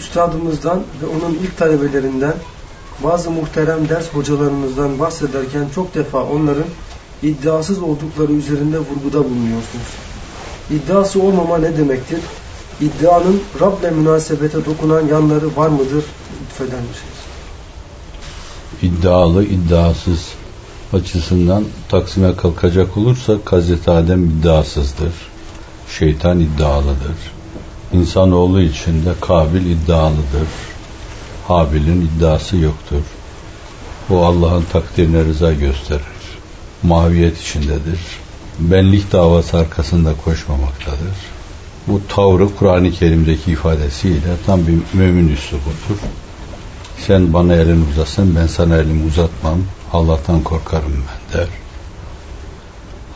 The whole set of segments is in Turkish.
üstadımızdan ve onun ilk talebelerinden bazı muhterem ders hocalarımızdan bahsederken çok defa onların iddiasız oldukları üzerinde vurguda bulunuyorsunuz. İddiası olmama ne demektir? İddianın Rab'le münasebete dokunan yanları var mıdır? Lütfeder misiniz? İddialı, iddiasız açısından Taksim'e kalkacak olursak Hazreti Adem iddiasızdır. Şeytan iddialıdır. İnsanoğlu için de Kabil iddialıdır. Habil'in iddiası yoktur. O Allah'ın takdirine rıza gösterir. Maviyet içindedir. Benlik davası arkasında koşmamaktadır. Bu tavrı Kur'an-ı Kerim'deki ifadesiyle tam bir mümin üslubudur. Sen bana elini uzatsan ben sana elimi uzatmam. Allah'tan korkarım ben der.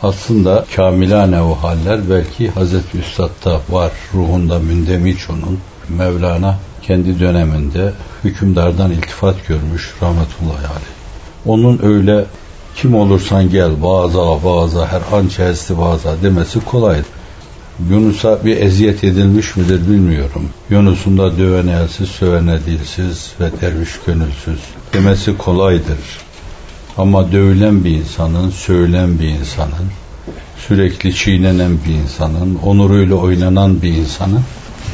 Aslında kamilane o haller belki Hazreti Üstad'da var. Ruhunda mündemiç onun. Mevlana kendi döneminde hükümdardan iltifat görmüş rahmetullahi aleyh. Onun öyle kim olursan gel vaza vaza her an çelsi vaza demesi kolaydır. Yunus'a bir eziyet edilmiş midir bilmiyorum. Yunus'un da dövene elsiz, sövene dilsiz ve derviş gönülsüz demesi kolaydır. Ama dövülen bir insanın, söylen bir insanın, sürekli çiğnenen bir insanın, onuruyla oynanan bir insanın,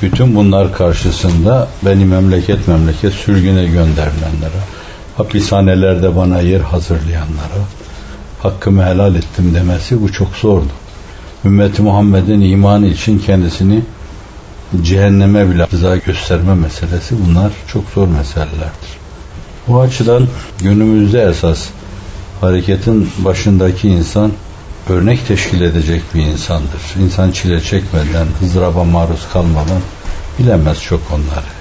bütün bunlar karşısında beni memleket memleket sürgüne gönderilenlere, hapishanelerde bana yer hazırlayanlara, hakkımı helal ettim demesi bu çok zordu. Ümmeti Muhammed'in imanı için kendisini cehenneme bile rıza gösterme meselesi bunlar çok zor meselelerdir. Bu açıdan günümüzde esas hareketin başındaki insan örnek teşkil edecek bir insandır. İnsan çile çekmeden, ızdıraba maruz kalmadan bilemez çok onları.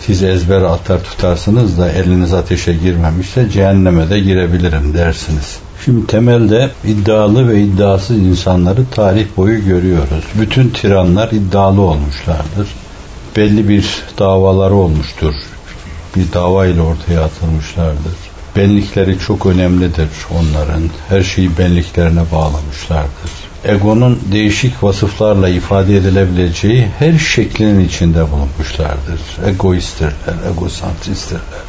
Siz ezber atar tutarsınız da eliniz ateşe girmemişse cehenneme de girebilirim dersiniz. Şimdi temelde iddialı ve iddiasız insanları tarih boyu görüyoruz. Bütün tiranlar iddialı olmuşlardır. Belli bir davaları olmuştur. Bir dava ile ortaya atılmışlardır. Benlikleri çok önemlidir onların. Her şeyi benliklerine bağlamışlardır. Egonun değişik vasıflarla ifade edilebileceği her şeklinin içinde bulunmuşlardır. Egoisttirler, egosantristtirler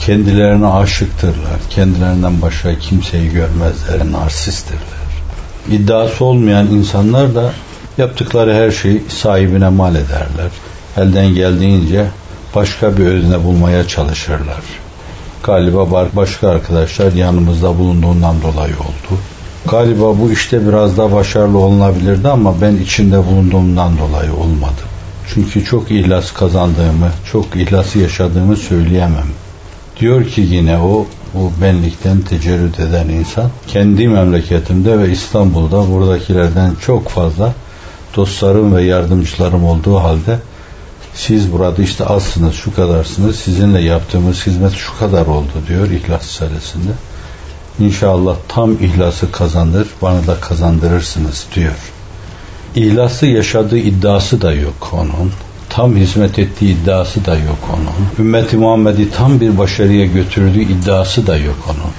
kendilerine aşıktırlar. Kendilerinden başka kimseyi görmezler. Narsisttirler. İddiası olmayan insanlar da yaptıkları her şeyi sahibine mal ederler. Elden geldiğince başka bir özne bulmaya çalışırlar. Galiba başka arkadaşlar yanımızda bulunduğundan dolayı oldu. Galiba bu işte biraz daha başarılı olunabilirdi ama ben içinde bulunduğumdan dolayı olmadı. Çünkü çok ihlas kazandığımı, çok ihlası yaşadığımı söyleyemem. Diyor ki yine o bu benlikten tecerrüt eden insan kendi memleketimde ve İstanbul'da buradakilerden çok fazla dostlarım ve yardımcılarım olduğu halde siz burada işte azsınız şu kadarsınız sizinle yaptığımız hizmet şu kadar oldu diyor İhlas Risalesi'nde. İnşallah tam ihlası kazandır bana da kazandırırsınız diyor. İhlası yaşadığı iddiası da yok onun tam hizmet ettiği iddiası da yok onun. Ümmeti Muhammed'i tam bir başarıya götürdüğü iddiası da yok onun.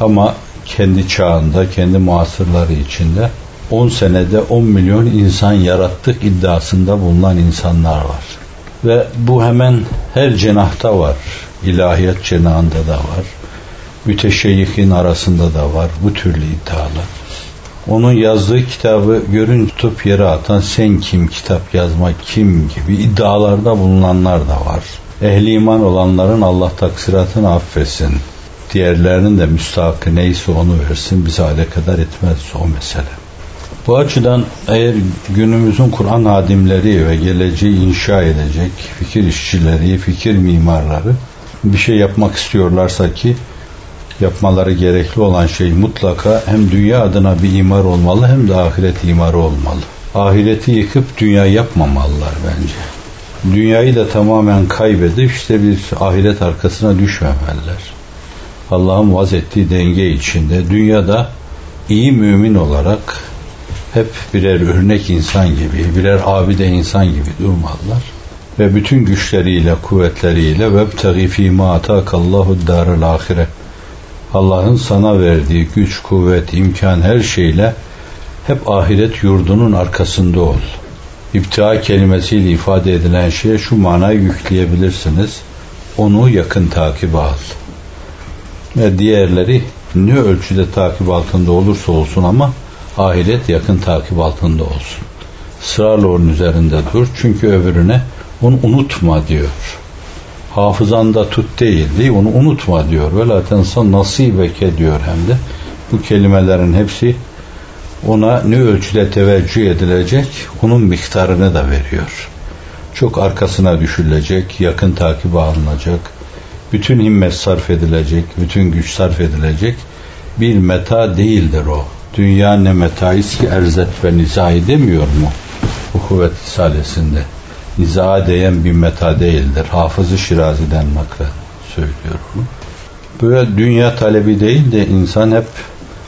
Ama kendi çağında, kendi muasırları içinde 10 senede 10 milyon insan yarattık iddiasında bulunan insanlar var. Ve bu hemen her cenahta var. İlahiyat cenahında da var. Müteşeyyihin arasında da var bu türlü iddialar. Onun yazdığı kitabı görün tutup yere atan sen kim kitap yazmak kim gibi iddialarda bulunanlar da var. Ehli iman olanların Allah taksiratını affetsin. Diğerlerinin de müstahakı neyse onu versin bize alakadar etmez o mesele. Bu açıdan eğer günümüzün Kur'an hadimleri ve geleceği inşa edecek fikir işçileri, fikir mimarları bir şey yapmak istiyorlarsa ki yapmaları gerekli olan şey mutlaka hem dünya adına bir imar olmalı hem de ahiret imarı olmalı. Ahireti yıkıp dünya yapmamalılar bence. Dünyayı da tamamen kaybedip işte bir ahiret arkasına düşmemeliler. Allah'ın vaz ettiği denge içinde dünyada iyi mümin olarak hep birer örnek insan gibi, birer abide insan gibi durmalılar. Ve bütün güçleriyle, kuvvetleriyle ve tegi fîmâ atâkallahu dârel ahire Allah'ın sana verdiği güç, kuvvet, imkan her şeyle hep ahiret yurdunun arkasında ol. İptia kelimesiyle ifade edilen şeye şu manayı yükleyebilirsiniz. Onu yakın takip al. Ve diğerleri ne ölçüde takip altında olursa olsun ama ahiret yakın takip altında olsun. Sırayla onun üzerinde dur. Çünkü öbürüne onu unutma diyor. Hafızanda tut değil, değil onu unutma diyor. Ve la tensa nasibeke diyor hem de. Bu kelimelerin hepsi ona ne ölçüde teveccüh edilecek onun miktarını da veriyor. Çok arkasına düşülecek, yakın takip alınacak, bütün himmet sarf edilecek, bütün güç sarf edilecek bir meta değildir o. Dünya ne metayız ki erzet ve nizai demiyor mu? Bu kuvvet risalesinde. Nizaha değen bir meta değildir. Hafızı Şirazi'den naklen söylüyor bunu. Böyle dünya talebi değil de insan hep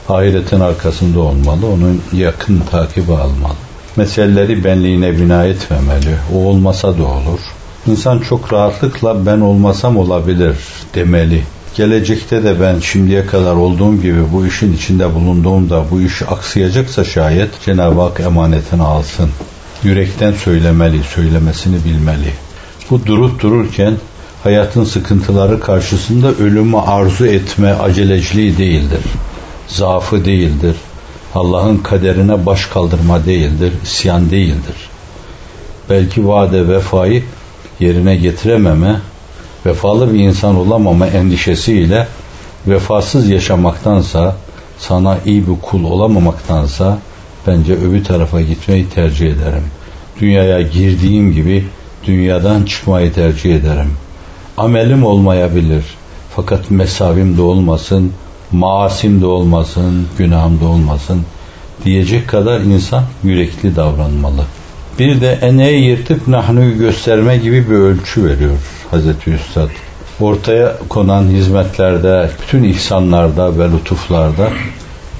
ahiretin arkasında olmalı. Onun yakın takibi almalı. Meseleleri benliğine bina etmemeli. O olmasa da olur. İnsan çok rahatlıkla ben olmasam olabilir demeli. Gelecekte de ben şimdiye kadar olduğum gibi bu işin içinde bulunduğumda bu iş aksayacaksa şayet Cenab-ı Hak emanetini alsın. Yürekten söylemeli, söylemesini bilmeli. Bu durup dururken hayatın sıkıntıları karşısında ölümü arzu etme aceleciliği değildir. Zaafı değildir. Allah'ın kaderine baş kaldırma değildir, isyan değildir. Belki vade vefayı yerine getirememe, vefalı bir insan olamama endişesiyle vefasız yaşamaktansa, sana iyi bir kul olamamaktansa bence öbür tarafa gitmeyi tercih ederim. Dünyaya girdiğim gibi dünyadan çıkmayı tercih ederim. Amelim olmayabilir fakat mesavim de olmasın, maasim de olmasın, günahım da olmasın diyecek kadar insan yürekli davranmalı. Bir de eneyi yırtıp nahnuyu gösterme gibi bir ölçü veriyor Hazreti Üstad. Ortaya konan hizmetlerde, bütün ihsanlarda ve lütuflarda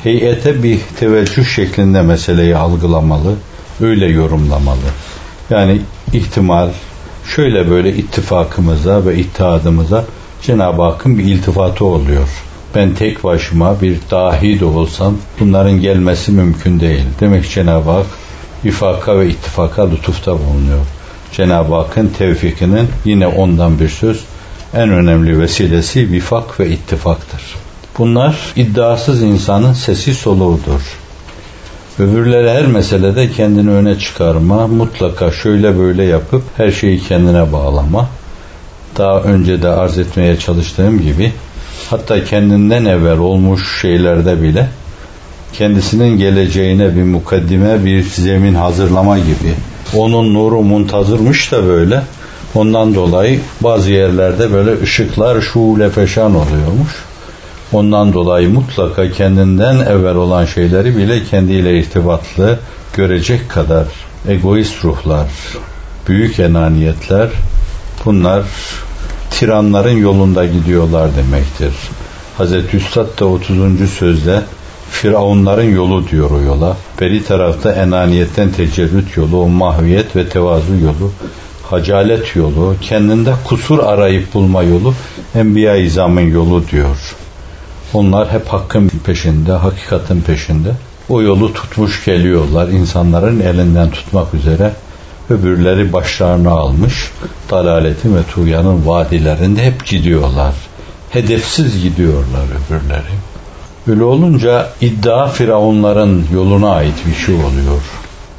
heyete bir teveccüh şeklinde meseleyi algılamalı, öyle yorumlamalı. Yani ihtimal şöyle böyle ittifakımıza ve ittihadımıza Cenab-ı Hakk'ın bir iltifatı oluyor. Ben tek başıma bir dahi de olsam bunların gelmesi mümkün değil. Demek Cenab-ı Hak vifaka ve ittifaka lütufta bulunuyor. Cenab-ı Hakk'ın tevfikinin yine ondan bir söz en önemli vesilesi vifak ve ittifaktır. Bunlar iddiasız insanın sesi soluğudur. Öbürleri her meselede kendini öne çıkarma, mutlaka şöyle böyle yapıp her şeyi kendine bağlama. Daha önce de arz etmeye çalıştığım gibi hatta kendinden evvel olmuş şeylerde bile kendisinin geleceğine bir mukaddime, bir zemin hazırlama gibi. Onun nuru muntazırmış da böyle. Ondan dolayı bazı yerlerde böyle ışıklar şule feşan oluyormuş. Ondan dolayı mutlaka kendinden evvel olan şeyleri bile kendiyle irtibatlı görecek kadar egoist ruhlar, büyük enaniyetler bunlar tiranların yolunda gidiyorlar demektir. Hazreti Üstad da 30. sözde Firavunların yolu diyor o yola. Beri tarafta enaniyetten tecerrüt yolu, mahviyet ve tevazu yolu, hacalet yolu, kendinde kusur arayıp bulma yolu, Enbiya-i İzam'ın yolu diyor. Onlar hep hakkın peşinde, hakikatin peşinde. O yolu tutmuş geliyorlar insanların elinden tutmak üzere. Öbürleri başlarını almış. Dalaletin ve tuğyanın vadilerinde hep gidiyorlar. Hedefsiz gidiyorlar öbürleri. Öyle olunca iddia firavunların yoluna ait bir şey oluyor.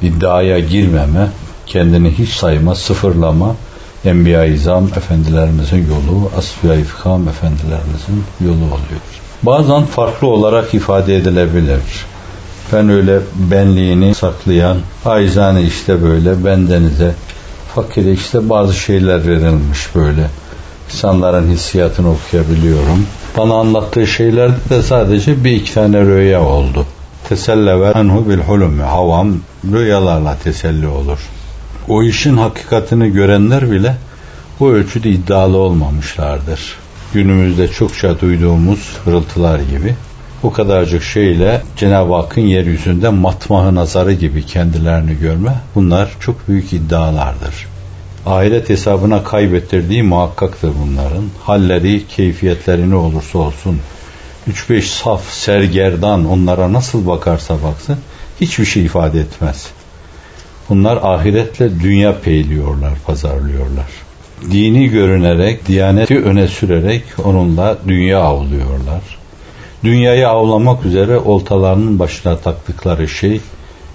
İddiaya girmeme, kendini hiç sayma, sıfırlama, Enbiya-i İzam efendilerimizin yolu, Asfiya-i Fikam efendilerimizin yolu oluyor. Bazen farklı olarak ifade edilebilir. Ben öyle benliğini saklayan, aizane işte böyle bendenize, fakire işte bazı şeyler verilmiş böyle. İnsanların hissiyatını okuyabiliyorum. Bana anlattığı şeylerde de sadece bir iki tane rüya oldu. Teselleve anhu bil hulumi. Havam rüyalarla teselli olur. O işin hakikatini görenler bile bu ölçüde iddialı olmamışlardır. Günümüzde çokça duyduğumuz hırıltılar gibi bu kadarcık şeyle Cenab-ı Hakk'ın yeryüzünde matmahı nazarı gibi kendilerini görme bunlar çok büyük iddialardır ahiret hesabına kaybettirdiği muhakkaktır bunların. Halleri, keyfiyetleri ne olursa olsun. 3-5 saf, sergerdan onlara nasıl bakarsa baksın hiçbir şey ifade etmez. Bunlar ahiretle dünya peyliyorlar, pazarlıyorlar. Dini görünerek, diyaneti öne sürerek onunla dünya avlıyorlar. Dünyayı avlamak üzere oltalarının başına taktıkları şey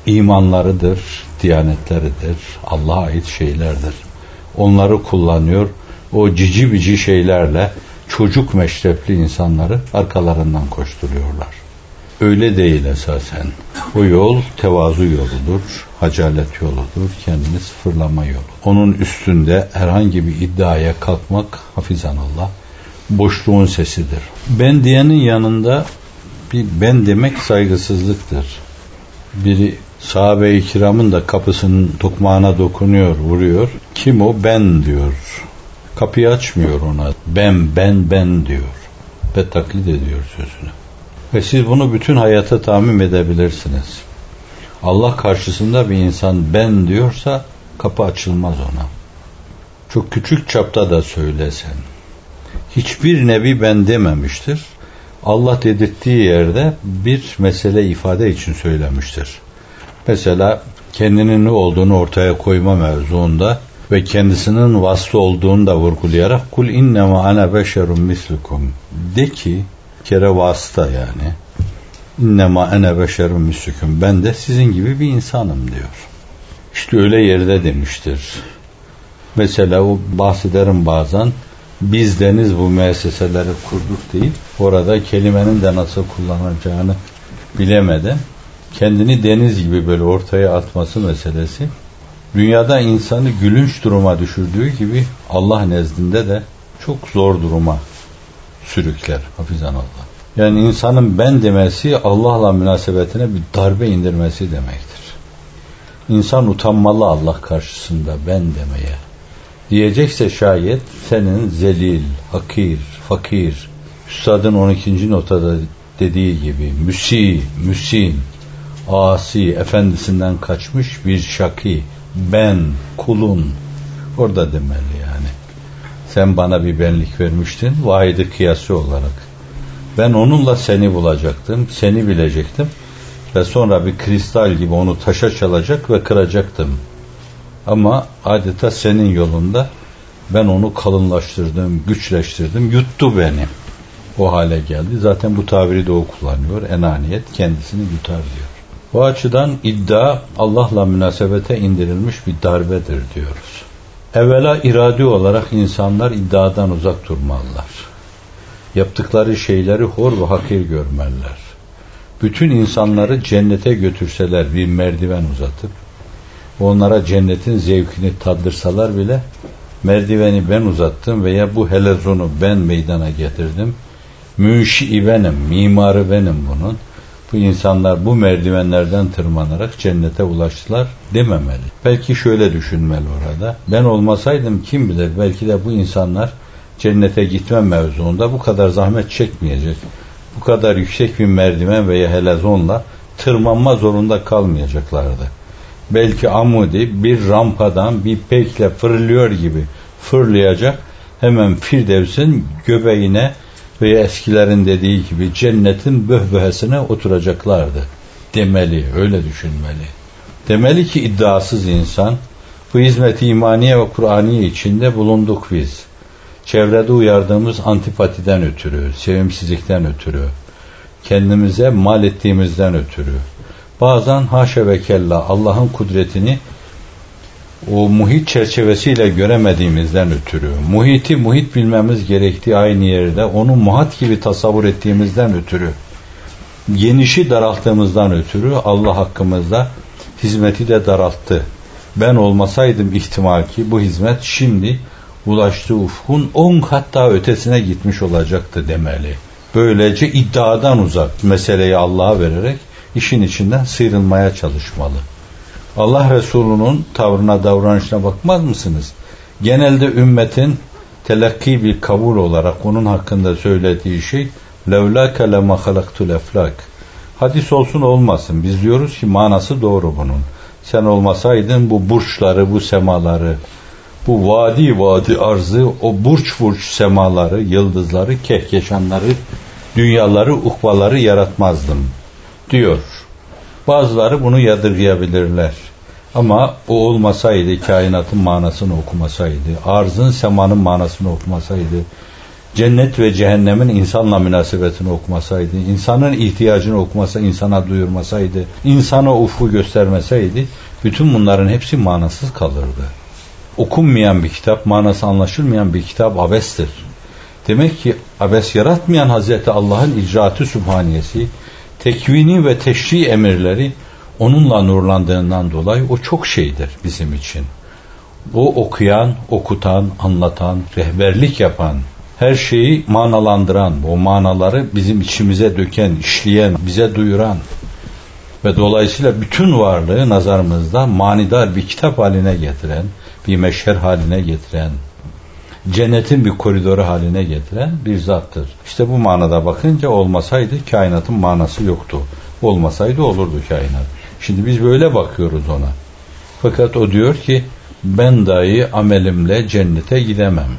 imanlarıdır, diyanetleridir, Allah'a ait şeylerdir. Onları kullanıyor, o cici bici şeylerle çocuk meşrepli insanları arkalarından koşturuyorlar. Öyle değil esasen. O yol tevazu yoludur, hacalet yoludur, kendini sıfırlama yolu. Onun üstünde herhangi bir iddiaya kalkmak hafizanallah boşluğun sesidir. Ben diyenin yanında bir ben demek saygısızlıktır. Biri sahabe-i kiramın da kapısının tokmağına dokunuyor, vuruyor. Kim o? Ben diyor. Kapıyı açmıyor ona. Ben, ben, ben diyor. Ve taklit ediyor sözünü. Ve siz bunu bütün hayata tamim edebilirsiniz. Allah karşısında bir insan ben diyorsa kapı açılmaz ona. Çok küçük çapta da söylesen. Hiçbir nebi ben dememiştir. Allah dedirttiği yerde bir mesele ifade için söylemiştir. Mesela kendinin ne olduğunu ortaya koyma mevzuunda ve kendisinin vasfı olduğunu da vurgulayarak kul innema ana beşerun mislukum. De ki kere vasıta yani. İnnema ene beşerun mislukum. Ben de sizin gibi bir insanım. diyor. İşte öyle yerde demiştir. Mesela o bahsederim bazen biz deniz bu müesseseleri kurduk deyip orada kelimenin de nasıl kullanacağını bilemeden kendini deniz gibi böyle ortaya atması meselesi dünyada insanı gülünç duruma düşürdüğü gibi Allah nezdinde de çok zor duruma sürükler hafizan Allah. Yani insanın ben demesi Allah'la münasebetine bir darbe indirmesi demektir. İnsan utanmalı Allah karşısında ben demeye. Diyecekse şayet senin zelil, hakir, fakir, Üstadın 12. notada dediği gibi müsi, müsin, asi, efendisinden kaçmış bir şaki, ben, kulun, orada demeli yani. Sen bana bir benlik vermiştin, vahidi kıyası olarak. Ben onunla seni bulacaktım, seni bilecektim ve sonra bir kristal gibi onu taşa çalacak ve kıracaktım. Ama adeta senin yolunda ben onu kalınlaştırdım, güçleştirdim, yuttu beni. O hale geldi. Zaten bu tabiri de o kullanıyor. Enaniyet kendisini yutar diyor. Bu açıdan iddia Allah'la münasebete indirilmiş bir darbedir diyoruz. Evvela iradi olarak insanlar iddiadan uzak durmalılar. Yaptıkları şeyleri hor ve hakir görmeliler. Bütün insanları cennete götürseler bir merdiven uzatıp onlara cennetin zevkini tattırsalar bile merdiveni ben uzattım veya bu helezonu ben meydana getirdim. Münşi benim, mimarı benim bunun bu insanlar bu merdivenlerden tırmanarak cennete ulaştılar dememeli. Belki şöyle düşünmeli orada. Ben olmasaydım kim bilir belki de bu insanlar cennete gitme mevzuunda bu kadar zahmet çekmeyecek. Bu kadar yüksek bir merdiven veya helezonla tırmanma zorunda kalmayacaklardı. Belki Amudi bir rampadan bir pekle fırlıyor gibi fırlayacak hemen Firdevs'in göbeğine ve eskilerin dediği gibi cennetin böhböhesine oturacaklardı. Demeli, öyle düşünmeli. Demeli ki iddiasız insan, bu hizmeti imaniye ve Kur'aniye içinde bulunduk biz. Çevrede uyardığımız antipatiden ötürü, sevimsizlikten ötürü, kendimize mal ettiğimizden ötürü, bazen haşa ve kella Allah'ın kudretini o muhit çerçevesiyle göremediğimizden ötürü, muhiti muhit bilmemiz gerektiği aynı yerde onu muhat gibi tasavvur ettiğimizden ötürü, genişi daralttığımızdan ötürü Allah hakkımızda hizmeti de daralttı. Ben olmasaydım ihtimal ki bu hizmet şimdi ulaştığı ufkun on kat daha ötesine gitmiş olacaktı demeli. Böylece iddiadan uzak meseleyi Allah'a vererek işin içinden sıyrılmaya çalışmalı. Allah Resulü'nün tavrına davranışına bakmaz mısınız? Genelde ümmetin telakki bir kabul olarak onun hakkında söylediği şey levlâke lema halaktul eflak. Hadis olsun olmasın. Biz diyoruz ki manası doğru bunun. Sen olmasaydın bu burçları, bu semaları, bu vadi vadi arzı, o burç burç semaları, yıldızları, kehkeşanları, dünyaları, ukvaları yaratmazdım diyor. Bazıları bunu yadırgayabilirler. Ama o olmasaydı, kainatın manasını okumasaydı, arzın semanın manasını okumasaydı, cennet ve cehennemin insanla münasebetini okumasaydı, insanın ihtiyacını okumasa, insana duyurmasaydı, insana ufku göstermeseydi, bütün bunların hepsi manasız kalırdı. Okunmayan bir kitap, manası anlaşılmayan bir kitap abestir. Demek ki abes yaratmayan Hazreti Allah'ın icraatı sübhaniyesi, tekvini ve teşri emirleri onunla nurlandığından dolayı o çok şeydir bizim için. O okuyan, okutan, anlatan, rehberlik yapan, her şeyi manalandıran, o manaları bizim içimize döken, işleyen, bize duyuran ve dolayısıyla bütün varlığı nazarımızda manidar bir kitap haline getiren, bir meşher haline getiren, cennetin bir koridoru haline getiren bir zattır. İşte bu manada bakınca olmasaydı kainatın manası yoktu. Olmasaydı olurdu kainat. Şimdi biz böyle bakıyoruz ona. Fakat o diyor ki ben dahi amelimle cennete gidemem.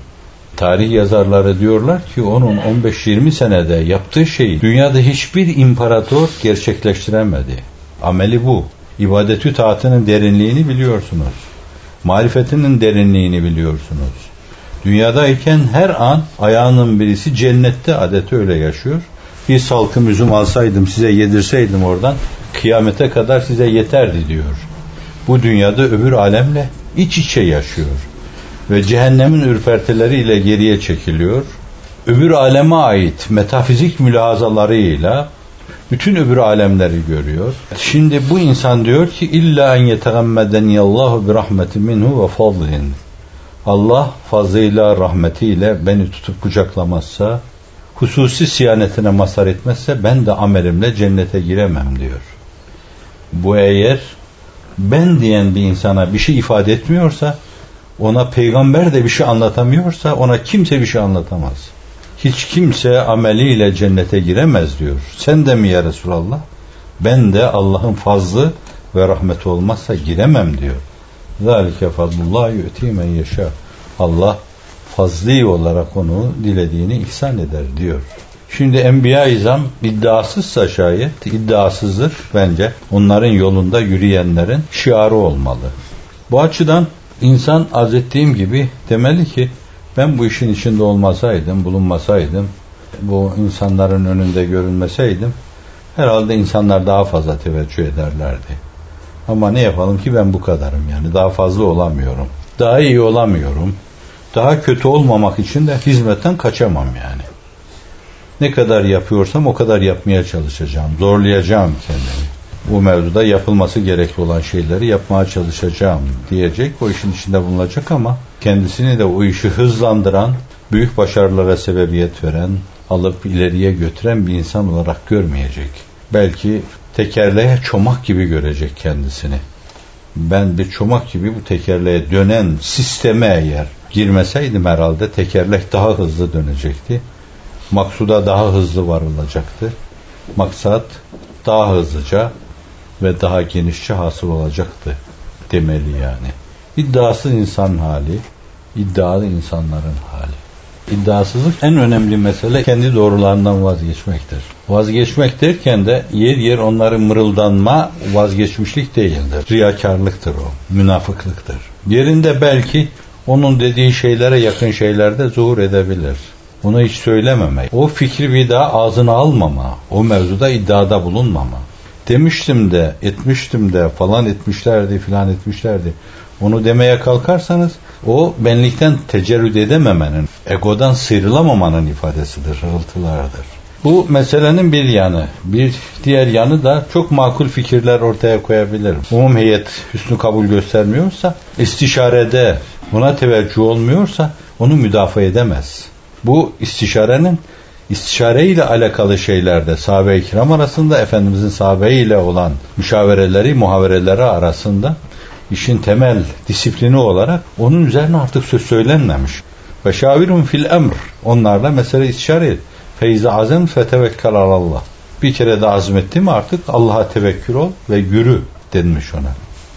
Tarih yazarları diyorlar ki onun 15-20 senede yaptığı şeyi dünyada hiçbir imparator gerçekleştiremedi. Ameli bu. İbadetü taatının derinliğini biliyorsunuz. Marifetinin derinliğini biliyorsunuz. Dünyadayken her an ayağının birisi cennette adeti öyle yaşıyor. Bir salkım üzüm alsaydım size yedirseydim oradan kıyamete kadar size yeterdi diyor. Bu dünyada öbür alemle iç içe yaşıyor. Ve cehennemin ürpertileriyle geriye çekiliyor. Öbür aleme ait metafizik mülahazalarıyla bütün öbür alemleri görüyor. Şimdi bu insan diyor ki illa en yetegammeden yallahu bi rahmetin minhu ve fadlin. Allah fazlıyla rahmetiyle beni tutup kucaklamazsa, hususi siyanetine mazhar etmezse ben de amelimle cennete giremem diyor. Bu eğer ben diyen bir insana bir şey ifade etmiyorsa, ona peygamber de bir şey anlatamıyorsa ona kimse bir şey anlatamaz. Hiç kimse ameliyle cennete giremez diyor. Sen de mi ya Resulallah? Ben de Allah'ın fazlı ve rahmeti olmazsa giremem diyor. Zalike fadlullah yu'ti men yaşa. Allah fazli olarak onu dilediğini ihsan eder diyor. Şimdi Enbiya-i İzam iddiasızsa şayet, iddiasızdır bence. Onların yolunda yürüyenlerin şiarı olmalı. Bu açıdan insan arz ettiğim gibi demeli ki ben bu işin içinde olmasaydım, bulunmasaydım, bu insanların önünde görünmeseydim herhalde insanlar daha fazla teveccüh ederlerdi. Ama ne yapalım ki ben bu kadarım yani daha fazla olamıyorum. Daha iyi olamıyorum. Daha kötü olmamak için de hizmetten kaçamam yani. Ne kadar yapıyorsam o kadar yapmaya çalışacağım. Zorlayacağım kendimi. Bu mevzuda yapılması gerekli olan şeyleri yapmaya çalışacağım diyecek. O işin içinde bulunacak ama kendisini de o işi hızlandıran, büyük başarılara sebebiyet veren, alıp ileriye götüren bir insan olarak görmeyecek. Belki tekerleğe çomak gibi görecek kendisini. Ben bir çomak gibi bu tekerleğe dönen sisteme eğer girmeseydim herhalde tekerlek daha hızlı dönecekti. Maksuda daha hızlı varılacaktı. Maksat daha hızlıca ve daha genişçe hasıl olacaktı demeli yani. İddiasız insan hali, iddialı insanların hali. İddiasızlık en önemli mesele kendi doğrularından vazgeçmektir. Vazgeçmek derken de yer yer onları mırıldanma vazgeçmişlik değildir. Riyakarlıktır o, münafıklıktır. Yerinde belki onun dediği şeylere yakın şeylerde zuhur edebilir. Bunu hiç söylememek. O fikri bir daha ağzına almama. O mevzuda iddiada bulunmama. Demiştim de, etmiştim de, falan etmişlerdi, filan etmişlerdi. Onu demeye kalkarsanız o benlikten tecerrüt edememenin, egodan sıyrılamamanın ifadesidir, hırıltılardır. Bu meselenin bir yanı. Bir diğer yanı da çok makul fikirler ortaya koyabilirim. Umum heyet hüsnü kabul göstermiyorsa, istişarede buna teveccüh olmuyorsa onu müdafaa edemez. Bu istişarenin istişare ile alakalı şeylerde sahabe-i kiram arasında Efendimizin sahabe ile olan müşavereleri, muhavereleri arasında işin temel disiplini olarak onun üzerine artık söz söylenmemiş. Ve şavirun fil emr. Onlarla mesele istişare et. Feyze azem fetevekkel Allah. Bir kere de azmetti mi artık Allah'a tevekkül ol ve yürü denmiş ona.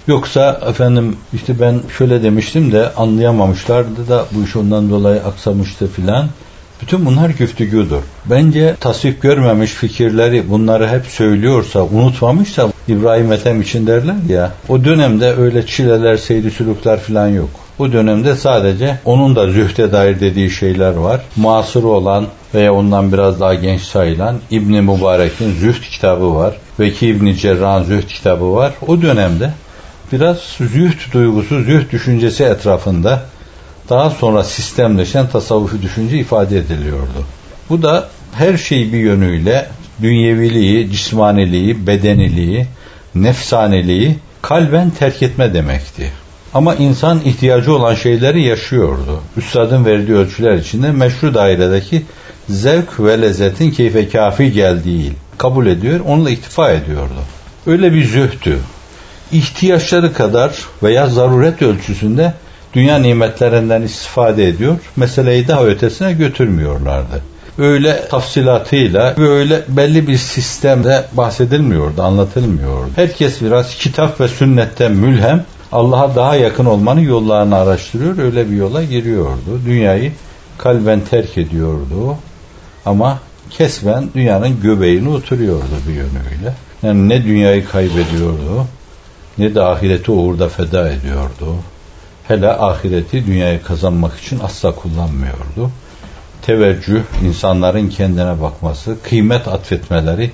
Yoksa efendim işte ben şöyle demiştim de anlayamamışlardı da bu iş ondan dolayı aksamıştı filan. Bütün bunlar güftügüdür. Bence tasvip görmemiş fikirleri bunları hep söylüyorsa, unutmamışsa İbrahim Ethem için derler ya. O dönemde öyle çileler, seyri sülükler falan yok. Bu dönemde sadece onun da zühte dair dediği şeyler var. Masır olan veya ondan biraz daha genç sayılan İbni Mübarek'in Zühd kitabı var. Veki İbni Cerrah'ın Zühd kitabı var. O dönemde biraz zühd duygusu, zühd düşüncesi etrafında daha sonra sistemleşen tasavvufi düşünce ifade ediliyordu. Bu da her şeyi bir yönüyle dünyeviliği, cismaniliği, bedeniliği, nefsaniliği kalben terk etme demekti. Ama insan ihtiyacı olan şeyleri yaşıyordu. Üstadın verdiği ölçüler içinde meşru dairedeki zevk ve lezzetin keyfe kafi geldiği kabul ediyor, onunla iktifa ediyordu. Öyle bir zühtü. İhtiyaçları kadar veya zaruret ölçüsünde dünya nimetlerinden istifade ediyor, meseleyi daha ötesine götürmüyorlardı. Öyle tafsilatıyla ve öyle belli bir sistemde bahsedilmiyordu, anlatılmıyordu. Herkes biraz kitap ve sünnetten mülhem, Allah'a daha yakın olmanın yollarını araştırıyor, öyle bir yola giriyordu. Dünyayı kalben terk ediyordu ama kesben dünyanın göbeğine oturuyordu bir yönüyle. Yani ne dünyayı kaybediyordu ne de ahireti uğurda feda ediyordu. Hele ahireti dünyayı kazanmak için asla kullanmıyordu. Teveccüh, insanların kendine bakması, kıymet atfetmeleri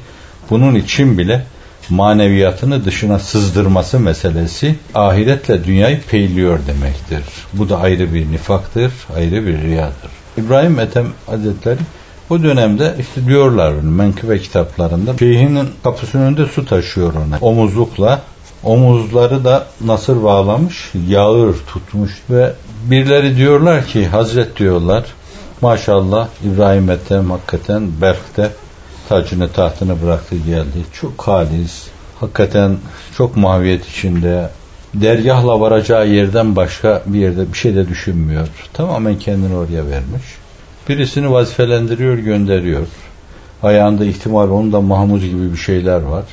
bunun için bile maneviyatını dışına sızdırması meselesi ahiretle dünyayı peyliyor demektir. Bu da ayrı bir nifaktır, ayrı bir riyadır. İbrahim Ethem Hazretleri o dönemde işte diyorlar menkıbe kitaplarında şeyhinin kapısının önünde su taşıyor ona omuzlukla omuzları da nasır bağlamış yağır tutmuş ve birileri diyorlar ki Hazret diyorlar maşallah İbrahim Ethem hakikaten Berk'te tacını tahtını bıraktı geldi. Çok halis, hakikaten çok mahviyet içinde. Dergahla varacağı yerden başka bir yerde bir şey de düşünmüyor. Tamamen kendini oraya vermiş. Birisini vazifelendiriyor, gönderiyor. Ayağında ihtimal onun da mahmuz gibi bir şeyler var.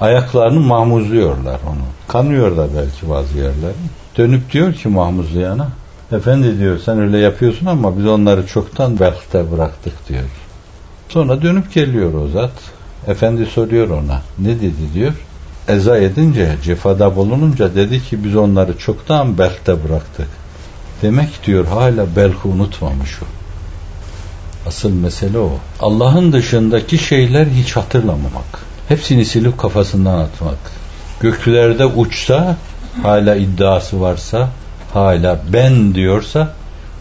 Ayaklarını mahmuzluyorlar onu. Kanıyor da belki bazı yerler. Dönüp diyor ki mahmuzlayana, efendi diyor sen öyle yapıyorsun ama biz onları çoktan belki bıraktık diyor. Sonra dönüp geliyor o zat. Efendi soruyor ona. Ne dedi diyor. Eza edince, cefada bulununca dedi ki biz onları çoktan Belk'te bıraktık. Demek diyor hala Belk'ı unutmamış o. Asıl mesele o. Allah'ın dışındaki şeyler hiç hatırlamamak. Hepsini silip kafasından atmak. Göklerde uçsa, hala iddiası varsa, hala ben diyorsa,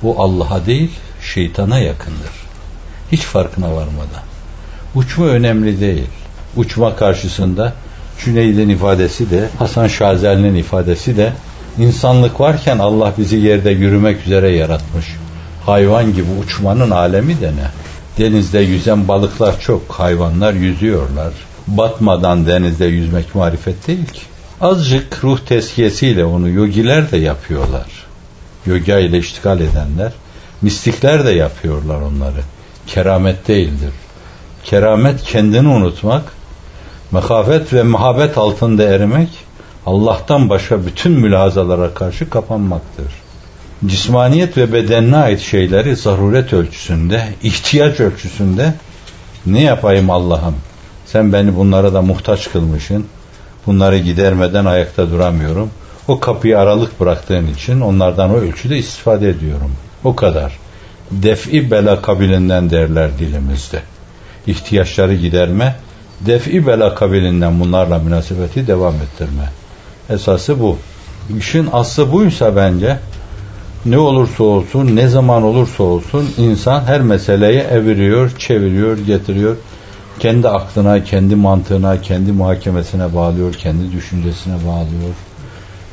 bu Allah'a değil, şeytana yakındır. Hiç farkına varmadan. Uçma önemli değil. Uçma karşısında Cüneyd'in ifadesi de Hasan Şazeli'nin ifadesi de insanlık varken Allah bizi yerde yürümek üzere yaratmış. Hayvan gibi uçmanın alemi de ne? Denizde yüzen balıklar çok, hayvanlar yüzüyorlar. Batmadan denizde yüzmek marifet değil ki. Azıcık ruh teskiyesiyle onu yogiler de yapıyorlar. Yoga ile iştigal edenler, mistikler de yapıyorlar onları keramet değildir. Keramet kendini unutmak, mekafet ve muhabbet altında erimek, Allah'tan başka bütün mülazalara karşı kapanmaktır. Cismaniyet ve bedenine ait şeyleri zaruret ölçüsünde, ihtiyaç ölçüsünde ne yapayım Allah'ım? Sen beni bunlara da muhtaç kılmışsın. Bunları gidermeden ayakta duramıyorum. O kapıyı aralık bıraktığın için onlardan o ölçüde istifade ediyorum. O kadar def'i bela kabilinden derler dilimizde. İhtiyaçları giderme, def'i bela kabilinden bunlarla münasebeti devam ettirme. Esası bu. İşin aslı buysa bence ne olursa olsun, ne zaman olursa olsun insan her meseleyi eviriyor, çeviriyor, getiriyor. Kendi aklına, kendi mantığına, kendi muhakemesine bağlıyor, kendi düşüncesine bağlıyor.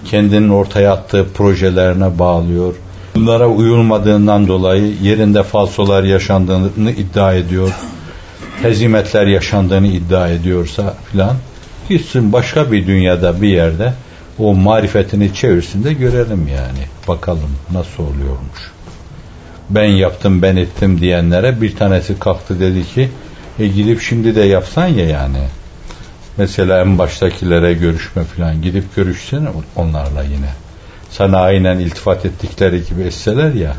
Kendinin ortaya attığı projelerine bağlıyor bunlara uyulmadığından dolayı yerinde falsolar yaşandığını iddia ediyor. Hezimetler yaşandığını iddia ediyorsa filan gitsin başka bir dünyada bir yerde o marifetini çevirsin de görelim yani. Bakalım nasıl oluyormuş. Ben yaptım ben ettim diyenlere bir tanesi kalktı dedi ki e gidip şimdi de yapsan ya yani. Mesela en baştakilere görüşme falan gidip görüşsene onlarla yine sana aynen iltifat ettikleri gibi etseler ya.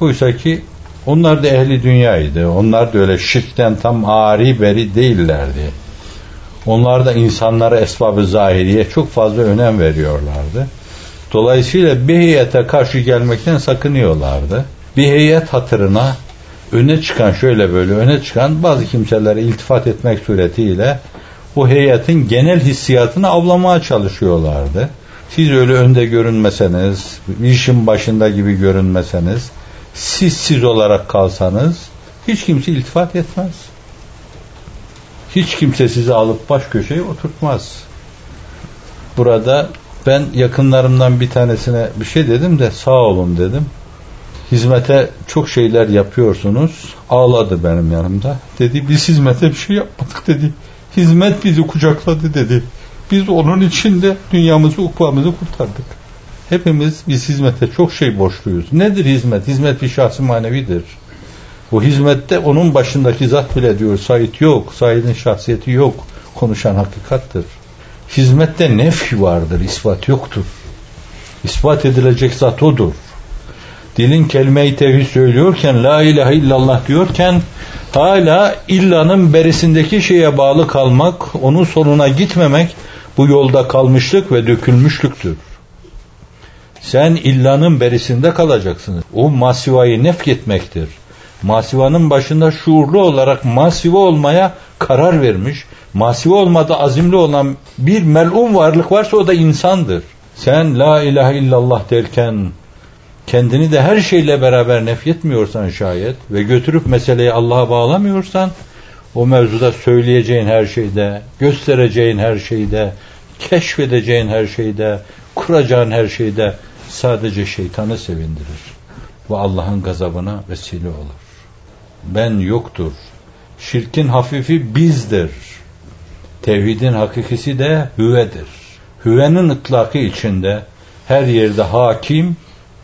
Oysa ki onlar da ehli dünyaydı. Onlar da öyle şirkten tam ari beri değillerdi. Onlar da insanlara esbabı zahiriye çok fazla önem veriyorlardı. Dolayısıyla bir heyete karşı gelmekten sakınıyorlardı. Bir heyet hatırına öne çıkan şöyle böyle öne çıkan bazı kimselere iltifat etmek suretiyle o heyetin genel hissiyatını avlamaya çalışıyorlardı. Siz öyle önde görünmeseniz, işin başında gibi görünmeseniz, siz siz olarak kalsanız hiç kimse iltifat etmez. Hiç kimse sizi alıp baş köşeye oturtmaz. Burada ben yakınlarımdan bir tanesine bir şey dedim de sağ olun dedim. Hizmete çok şeyler yapıyorsunuz. Ağladı benim yanımda. Dedi biz hizmete bir şey yapmadık dedi. Hizmet bizi kucakladı dedi. Biz onun içinde dünyamızı, ukvamızı kurtardık. Hepimiz biz hizmete çok şey borçluyuz. Nedir hizmet? Hizmet bir şahsi manevidir. Bu hizmette onun başındaki zat bile diyor Said yok. Said'in şahsiyeti yok. Konuşan hakikattır. Hizmette nefi vardır, ispat yoktur. İspat edilecek zat odur. Dilin kelime-i tevhid söylüyorken, la ilahe illallah diyorken, hala illanın berisindeki şeye bağlı kalmak, onun sonuna gitmemek, bu yolda kalmışlık ve dökülmüşlüktür. Sen illanın berisinde kalacaksın. O masivayı nefketmektir. Masivanın başında şuurlu olarak masiva olmaya karar vermiş. Masiva olmada azimli olan bir melun varlık varsa o da insandır. Sen la ilahe illallah derken kendini de her şeyle beraber nefyetmiyorsan şayet ve götürüp meseleyi Allah'a bağlamıyorsan o mevzuda söyleyeceğin her şeyde, göstereceğin her şeyde, keşfedeceğin her şeyde, kuracağın her şeyde sadece şeytanı sevindirir ve Allah'ın gazabına vesile olur. Ben yoktur. Şirkin hafifi bizdir. Tevhidin hakikisi de hüvedir. Hüvenin ıtlakı içinde her yerde hakim,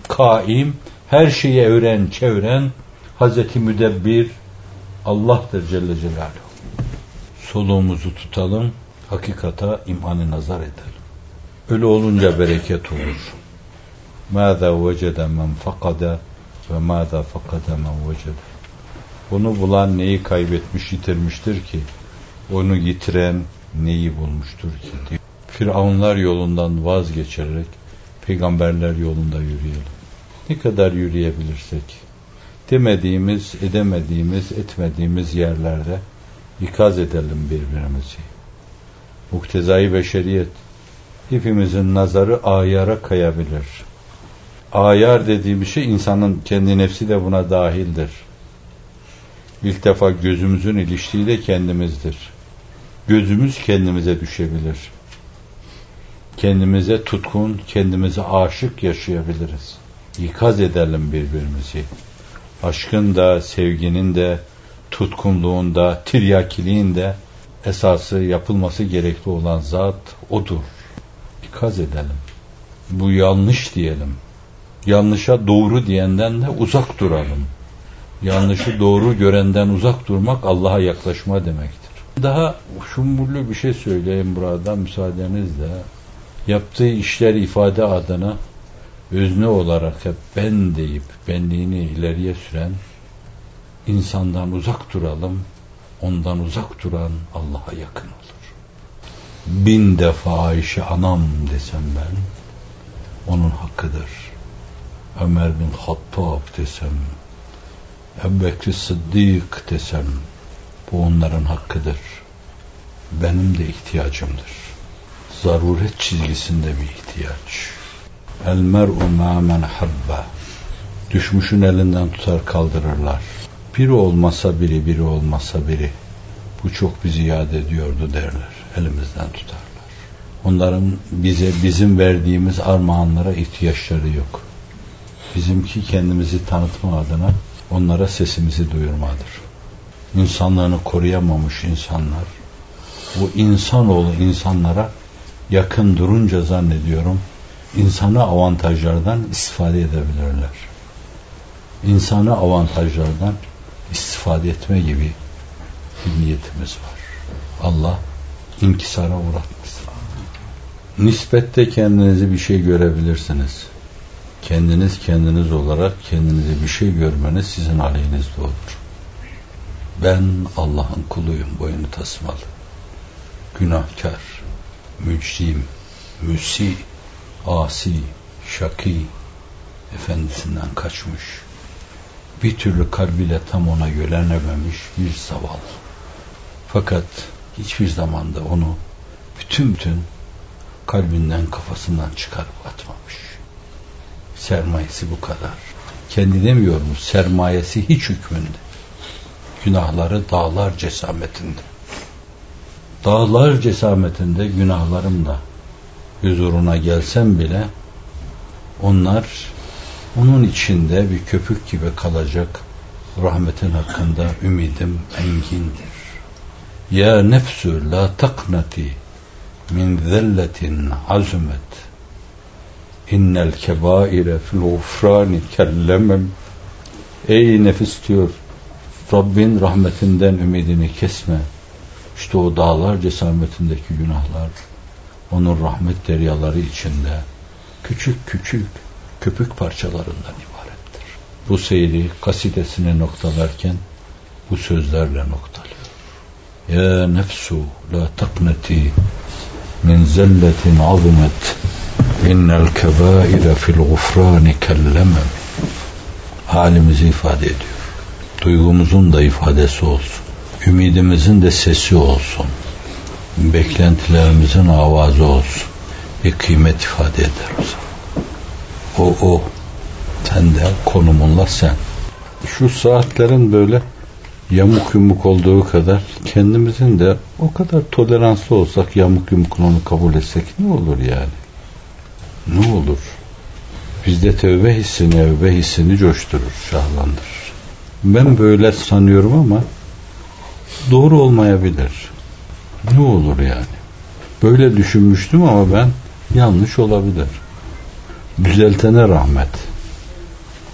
kaim, her şeyi öğren, çevren Hazreti Müdebbir Allah'tır Celle Celaluhu. Soluğumuzu tutalım, hakikata imanı nazar edelim. Ölü olunca bereket olur. Mâzâ vecede men fakade ve mâzâ fakade men vecede. Onu bulan neyi kaybetmiş, yitirmiştir ki? Onu yitiren neyi bulmuştur ki? Diyor. Firavunlar yolundan vazgeçerek peygamberler yolunda yürüyelim. Ne kadar yürüyebilirsek demediğimiz, edemediğimiz, etmediğimiz yerlerde ikaz edelim birbirimizi. Muktezai beşeriyet hepimizin nazarı ayara kayabilir. Ayar dediği şey insanın kendi nefsi de buna dahildir. İlk defa gözümüzün iliştiği de kendimizdir. Gözümüz kendimize düşebilir. Kendimize tutkun, kendimize aşık yaşayabiliriz. İkaz edelim birbirimizi. Aşkın da, sevginin de, tutkunluğun da, tiryakiliğin de esası yapılması gerekli olan zat odur. İkaz edelim. Bu yanlış diyelim. Yanlışa doğru diyenden de uzak duralım yanlışı doğru görenden uzak durmak Allah'a yaklaşma demektir. Daha şumurlu bir şey söyleyeyim burada müsaadenizle. Yaptığı işler ifade adına özne olarak hep ben deyip benliğini ileriye süren insandan uzak duralım. Ondan uzak duran Allah'a yakın olur. Bin defa Ayşe anam desem ben onun hakkıdır. Ömer bin Hattab desem Ebu Bekri Sıddık desem bu onların hakkıdır. Benim de ihtiyacımdır. Zaruret çizgisinde bir ihtiyaç. El mer'u ma men habba. Düşmüşün elinden tutar kaldırırlar. Biri olmasa biri, biri olmasa biri. Bu çok bizi yad ediyordu derler. Elimizden tutarlar. Onların bize bizim verdiğimiz armağanlara ihtiyaçları yok. Bizimki kendimizi tanıtma adına onlara sesimizi duyurmadır. İnsanlarını koruyamamış insanlar, bu insanoğlu insanlara yakın durunca zannediyorum insanı avantajlardan istifade edebilirler. İnsanı avantajlardan istifade etme gibi bir niyetimiz var. Allah inkisara uğratmasın. Nispette kendinizi bir şey görebilirsiniz kendiniz kendiniz olarak kendinize bir şey görmeniz sizin aleyhinizde olur. Ben Allah'ın kuluyum boyunu tasmalı. günahkar, mücrim, müsi, asi, şaki, efendisinden kaçmış. Bir türlü kalbiyle tam ona yönenememiş bir zavallı. Fakat hiçbir zamanda onu bütün bütün kalbinden kafasından çıkarıp atmamış. Sermayesi bu kadar. Kendi demiyorum sermayesi hiç hükmünde. Günahları dağlar cesametinde. Dağlar cesametinde günahlarımla huzuruna gelsem bile onlar onun içinde bir köpük gibi kalacak rahmetin hakkında ümidim engindir. Ya nefsü la taknati min zelletin azumet innel kebaire fil gufrani kellemem Ey nefis diyor Rabbin rahmetinden ümidini kesme. İşte o dağlar cesametindeki günahlar onun rahmet deryaları içinde küçük küçük köpük parçalarından ibarettir. Bu seyri kasidesine noktalarken bu sözlerle noktalıyor. Ya nefsu la takneti min zelletin azumet innel kebaire fil gufrani kellemem halimizi ifade ediyor. Duygumuzun da ifadesi olsun. Ümidimizin de sesi olsun. Beklentilerimizin avazı olsun. Bir kıymet ifade eder zaman. O o. Sen de konumunla sen. Şu saatlerin böyle yamuk yumuk olduğu kadar kendimizin de o kadar toleranslı olsak yamuk yumuk onu kabul etsek ne olur yani? Ne olur? Bizde tövbe hissini, evbe hissini coşturur, şahlandırır. Ben böyle sanıyorum ama doğru olmayabilir. Ne olur yani? Böyle düşünmüştüm ama ben yanlış olabilir. Düzeltene rahmet.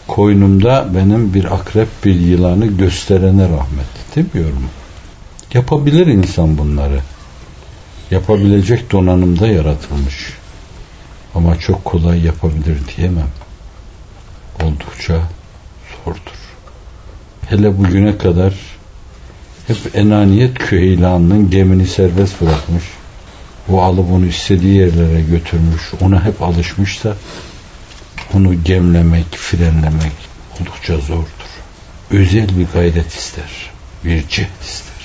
Koynumda benim bir akrep bir yılanı gösterene rahmet. Demiyorum. Yapabilir insan bunları. Yapabilecek donanımda yaratılmış. Ama çok kolay yapabilir diyemem. Oldukça zordur. Hele bugüne kadar hep enaniyet küheylanının gemini serbest bırakmış. O alıp onu istediği yerlere götürmüş. Ona hep alışmışsa onu gemlemek, frenlemek oldukça zordur. Özel bir gayret ister. Bir cehd ister.